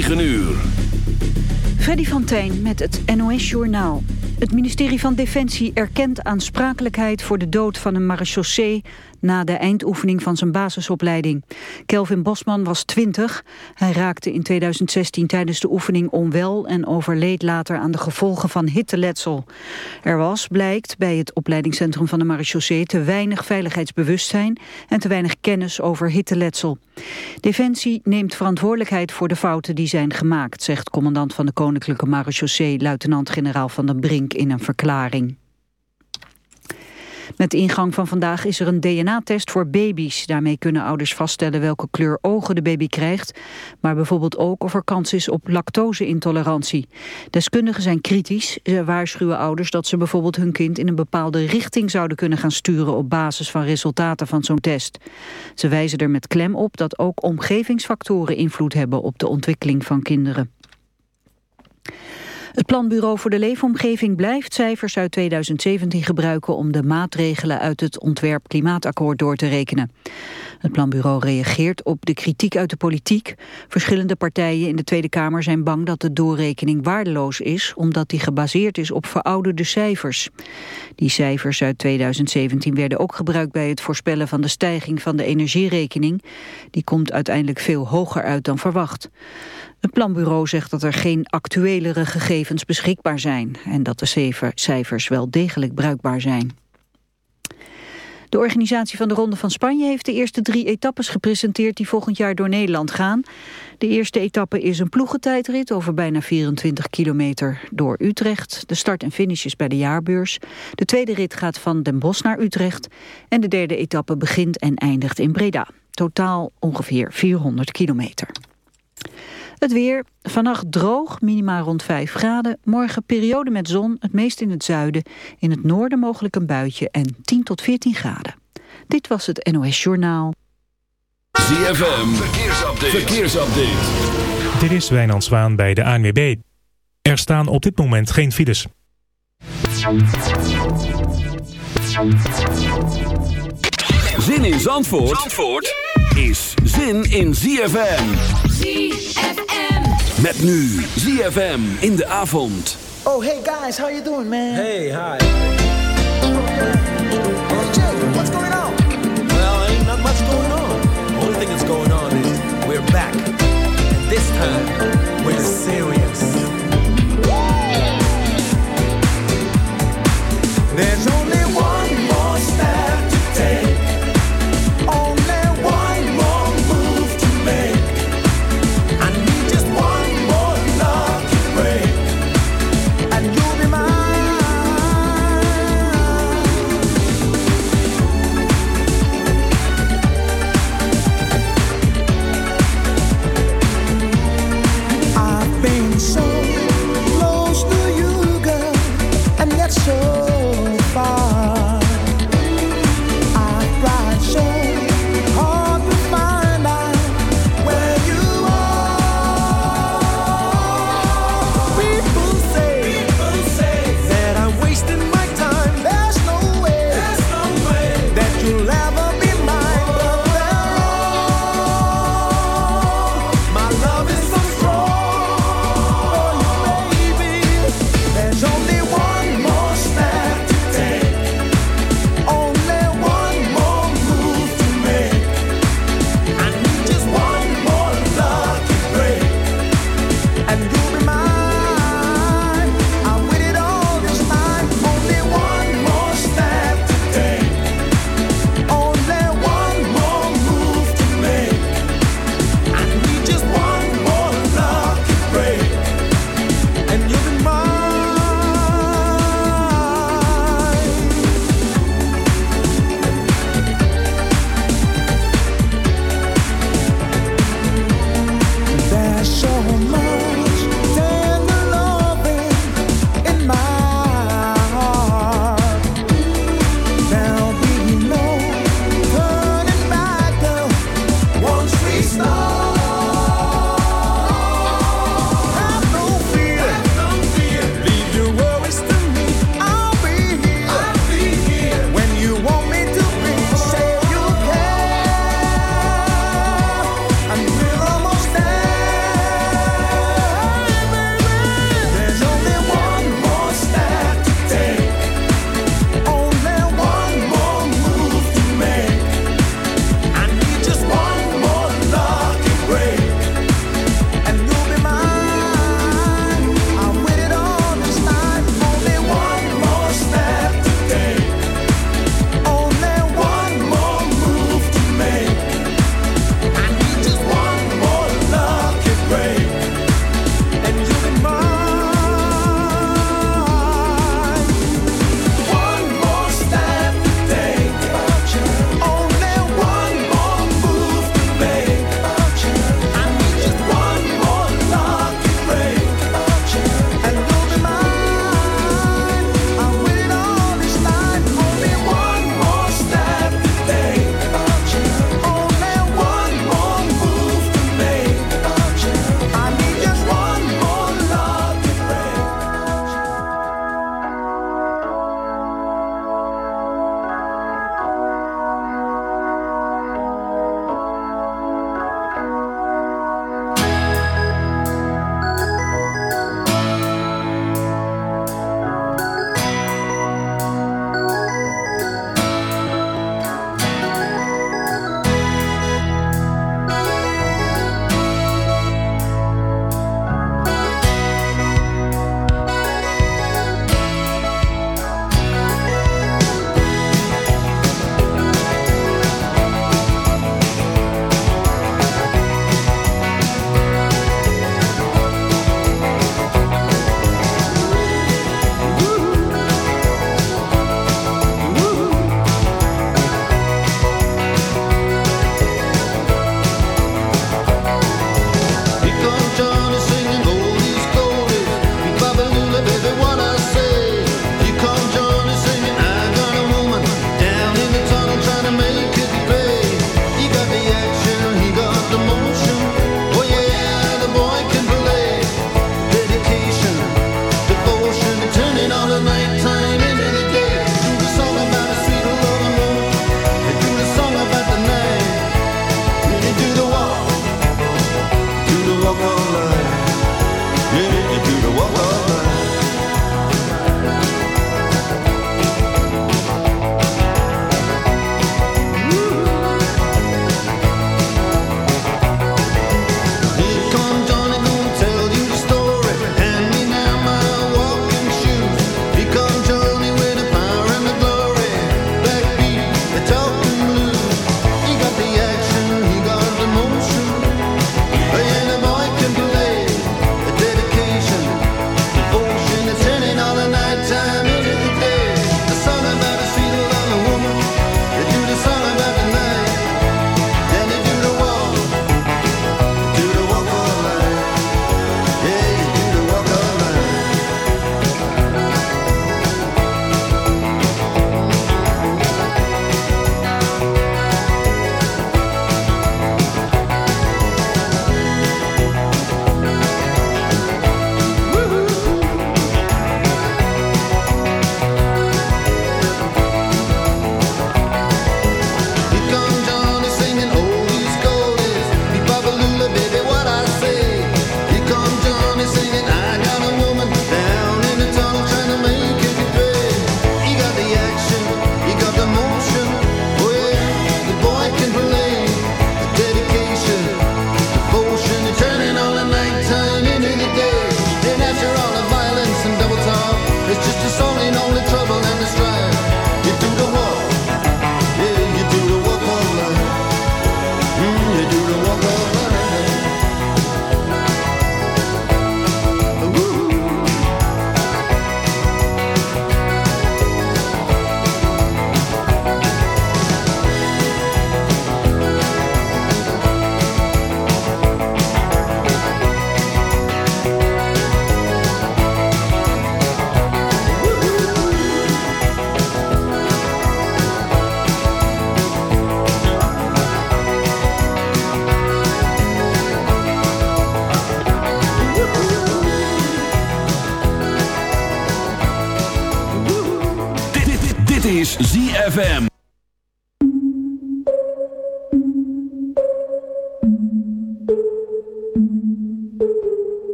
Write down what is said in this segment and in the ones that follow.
9 uur. Freddy van Tijn met het NOS-journaal. Het ministerie van Defensie erkent aansprakelijkheid voor de dood van een marechaussee na de eindoefening van zijn basisopleiding. Kelvin Bosman was 20. Hij raakte in 2016 tijdens de oefening onwel en overleed later aan de gevolgen van hitteletsel. Er was, blijkt, bij het opleidingscentrum van de marechaussee te weinig veiligheidsbewustzijn en te weinig kennis over hitteletsel. Defensie neemt verantwoordelijkheid voor de fouten die zijn gemaakt, zegt commandant van de Koninklijke Marechaussee, luitenant-generaal Van den Brink in een verklaring. Met ingang van vandaag is er een DNA-test voor baby's. Daarmee kunnen ouders vaststellen welke kleur ogen de baby krijgt, maar bijvoorbeeld ook of er kans is op lactose-intolerantie. Deskundigen zijn kritisch. Ze waarschuwen ouders dat ze bijvoorbeeld hun kind in een bepaalde richting zouden kunnen gaan sturen op basis van resultaten van zo'n test. Ze wijzen er met klem op dat ook omgevingsfactoren invloed hebben op de ontwikkeling van kinderen. Het Planbureau voor de Leefomgeving blijft cijfers uit 2017 gebruiken om de maatregelen uit het ontwerp klimaatakkoord door te rekenen. Het Planbureau reageert op de kritiek uit de politiek. Verschillende partijen in de Tweede Kamer zijn bang dat de doorrekening waardeloos is, omdat die gebaseerd is op verouderde cijfers. Die cijfers uit 2017 werden ook gebruikt bij het voorspellen van de stijging van de energierekening. Die komt uiteindelijk veel hoger uit dan verwacht. Het planbureau zegt dat er geen actuelere gegevens beschikbaar zijn... en dat de cijfers wel degelijk bruikbaar zijn. De organisatie van de Ronde van Spanje heeft de eerste drie etappes gepresenteerd die volgend jaar door Nederland gaan. De eerste etappe is een ploegentijdrit over bijna 24 kilometer door Utrecht. De start en finish is bij de jaarbeurs. De tweede rit gaat van Den Bosch naar Utrecht. En de derde etappe begint en eindigt in Breda. Totaal ongeveer 400 kilometer. Het weer, vannacht droog, minimaal rond 5 graden. Morgen periode met zon, het meest in het zuiden. In het noorden mogelijk een buitje en 10 tot 14 graden. Dit was het NOS Journaal. ZFM, verkeersupdate. verkeersupdate. Dit is Wijnand Zwaan bij de ANWB. Er staan op dit moment geen files. Zin in Zandvoort, Zandvoort? is zin in ZFM. ZFM. Met nu ZFM in de avond. Oh, hey guys, how you doing, man? Hey, hi. Hey, Jay, what's going on? Well, ain't not much going on. Only thing that's going on is we're back. And this time, we're serious. There's only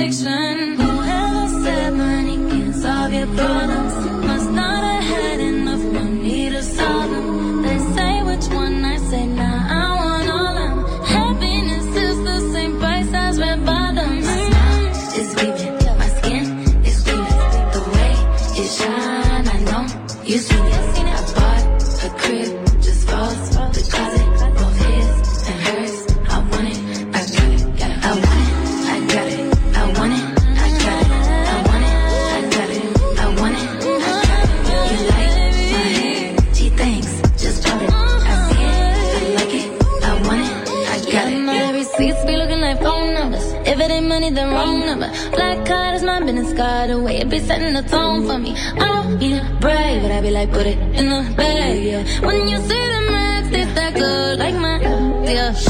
addiction. Whoever said money can solve your problems. setting the tone for me. I don't mean it brave, but I be like, put it in the bag, yeah. When you see the max, they stack up like mine, yeah.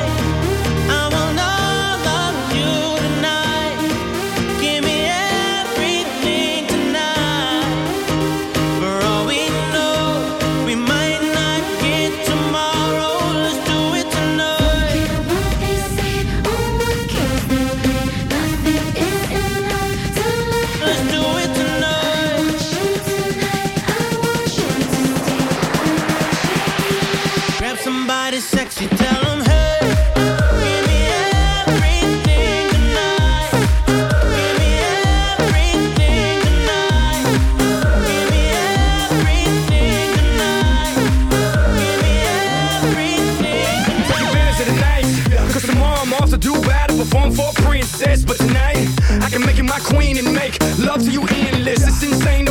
I'm off to do battle, perform for a princess. But tonight, I can make you my queen and make love to you endless. It's insane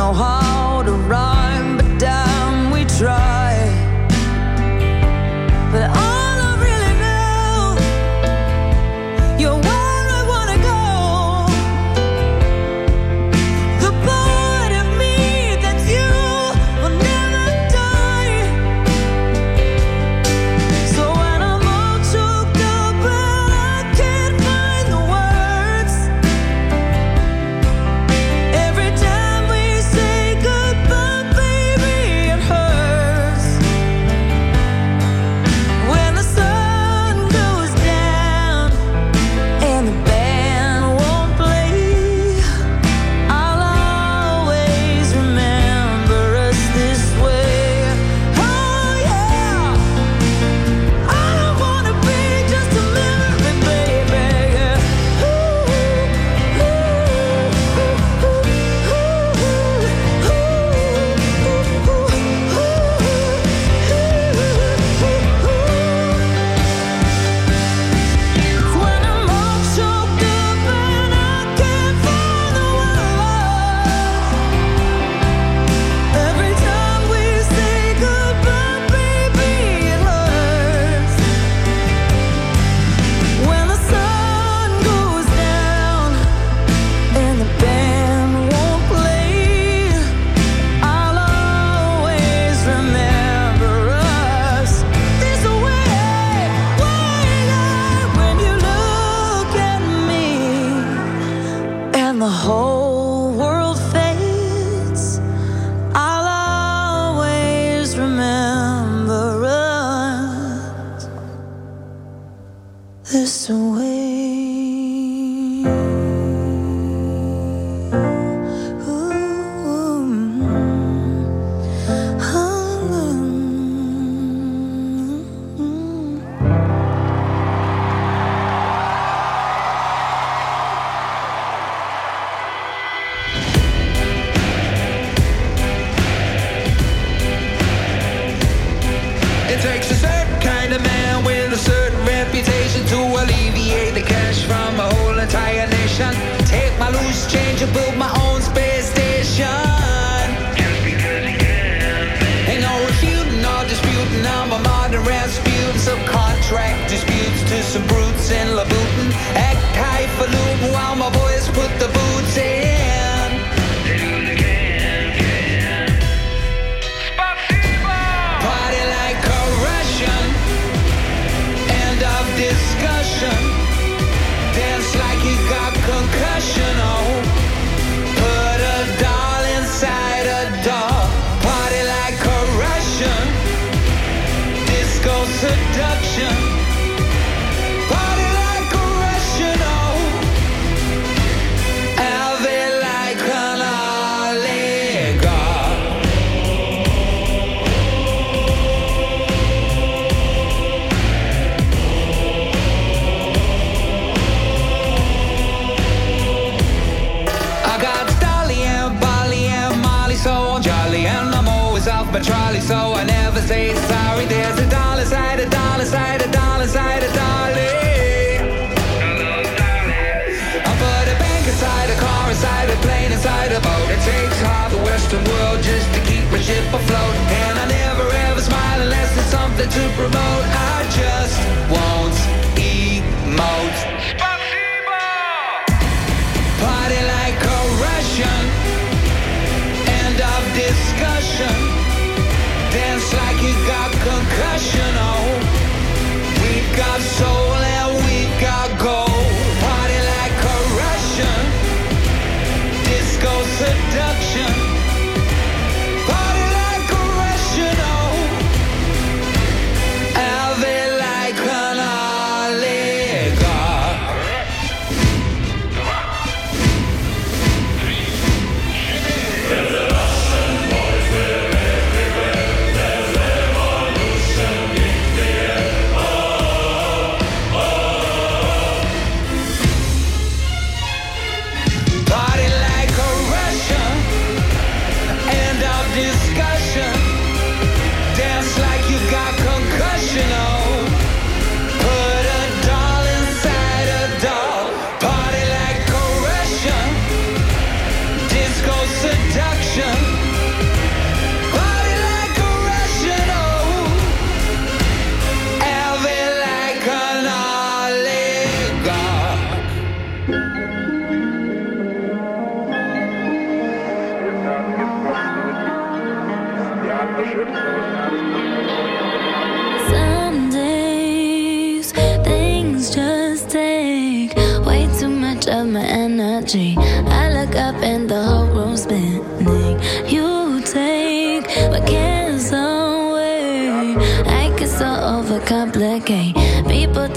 Don't know this way. the world just to keep my ship afloat. And I never ever smile unless it's something to promote. I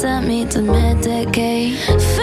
tempted me to medicate.